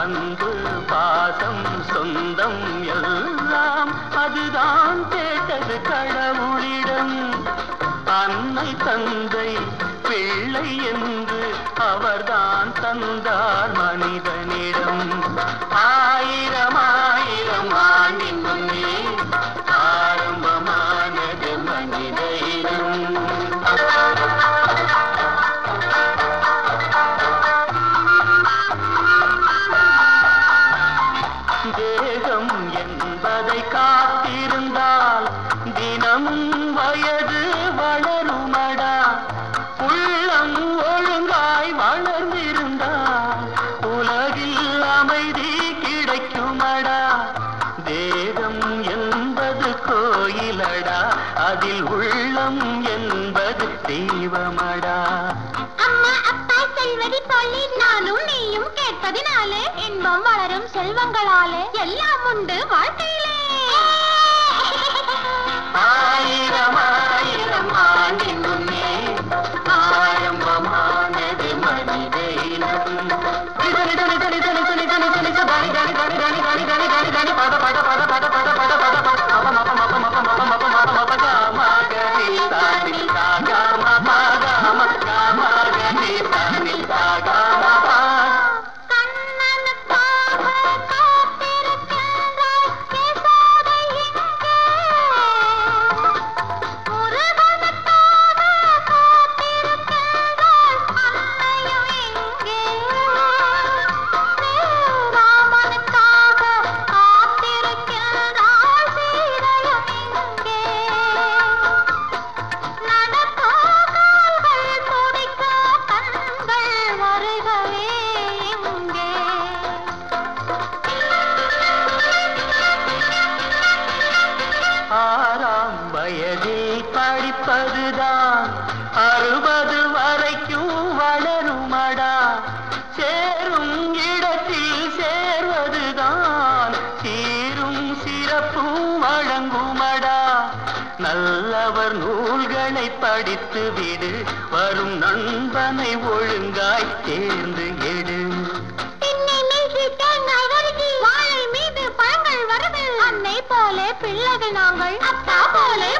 அன்பு பாசம் சொந்தம் எல்லாம் அதுதான் கேட்டது கடவுளிடம். அன்னை தந்தை பிள்ளை என்று அவர்தான் தந்தார் மனிதனிடம். ஆயிரம் ஆயிரம் ஆண்டின் முன்னே தேகம் என்பதை காத்திருந்தால் தினமும் வயது வளருமடா. உள்ளம் ஒழுங்காய் வளர்ந்திருந்தால் உலகில் அமைதி கிடைக்குமடா. தேகம் என்பது கோயிலடா அதில் உள்ளம் என்பது தெய்வமடா. அம்மா அப்பா செல்வதி சொல்லி நானும் கேட்பதினாலே இன்பம் வளரும் செல்வங்களாலே எல்லாம் உண்டு வாழ்க்கையிலே ஆயிரம் ஆயிரம் ஆண்டின் முன்னே ஆரம்பமானது மனித இனம் வயதில் படிப்பதுதான். அறுபது வரைக்கும் வளருமடா. சேரும் இடத்தில் சேர்வதுதான். சீரும் சிறப்பும் வழங்குமடா. நல்லவர் நூல்களை படித்து விடு. வரும் நண்பனை ஒழுங்காய் தேர்ந்து எடு. बदनाम गई अब क्या बोले